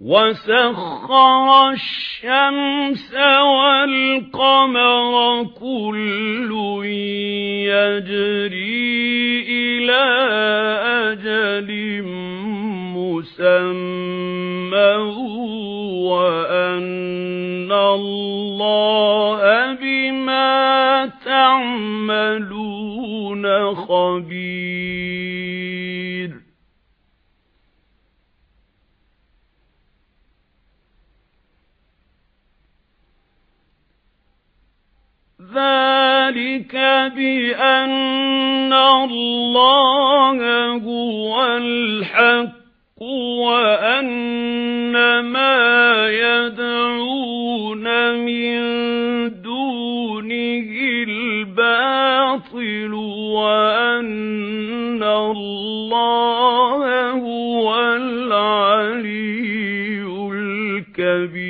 وَسَخَّرَ الشَّمْسَ وَالْقَمَرَ كُلٌّ يَجْرِي إِلَى أَجَلٍ مُّسَمًّى وَأَنَّ اللَّهَ بِمَا تَعْمَلُونَ خَبِيرٌ ذَلِكَ بِأَنَّ اللَّهَ هُوَ الْحَقُّ وَأَنَّ مَا يَدْعُونَ مِن دُونِهِ الْبَاطِلُ وَأَنَّ اللَّهَ هُوَ الْعَلِيُّ الْكَبِيرُ.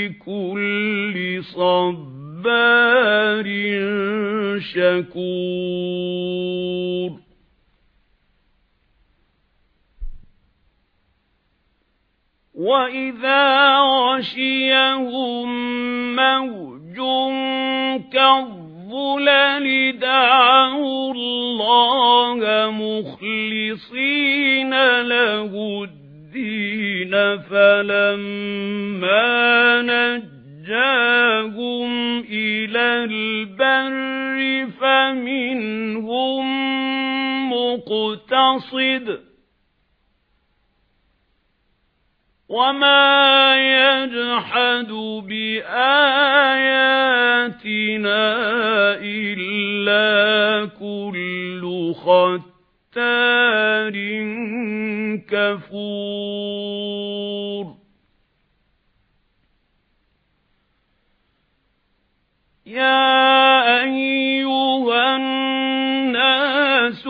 لِكُلِّ صَبَّارٍ شَكُورٍ. وَإِذَا غَشِيَهُم مَّوْجٌ كَالظُّلَلِ دَعَوُا اللَّهَ مُخْلِصِينَ لَهُ فَلَمَّا نَجَّاهُمْ إِلَى الْبَرِّ فَمِنْهُم مُّقْتَصِدٌ وَمَا يَجْحَدُ بِآيَاتِنَا إِلَّا كُلُّ خَتَّارٍ كَفُورٍ. يَا أَيُّهَا النَّاسُ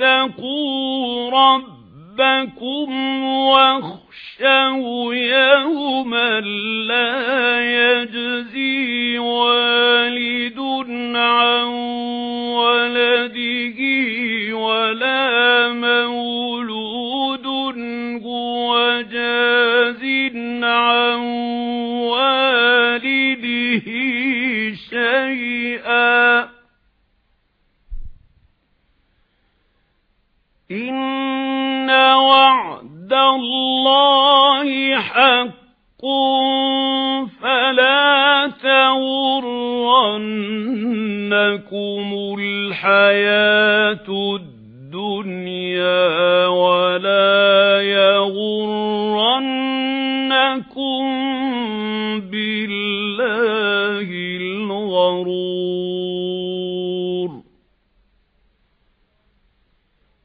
اتَّقُوا رَبَّكُمْ وَاخْشَوْا يَوْمًا لَّا يَجْزِي إِنَّ وَعْدَ اللَّهِ حَقٌّ فَلَا تَغُرَّنَّكُمُ الْحَيَاةُ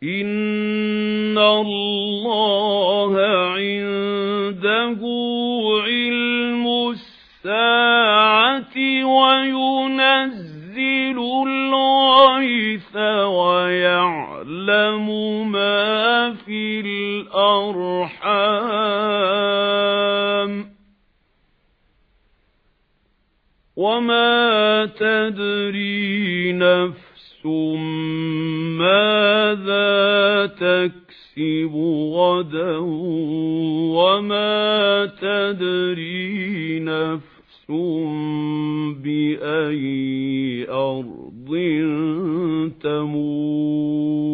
إِنَّ اللَّهَ عِندَهُ عِلْمُ السَّاعَةِ وَيُنَزِّلُ الْغَيْثَ وَيَعْلَمُ مَا فِي الْأَرْحَامِ وَمَا تَدْرِي نَفْسٌ مَاذَا تَكْسِبُ غَدًا وَمَا تَدْرِي نَفْسٌ بأي أرض تموت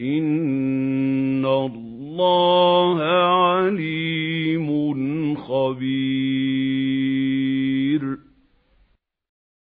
إن الله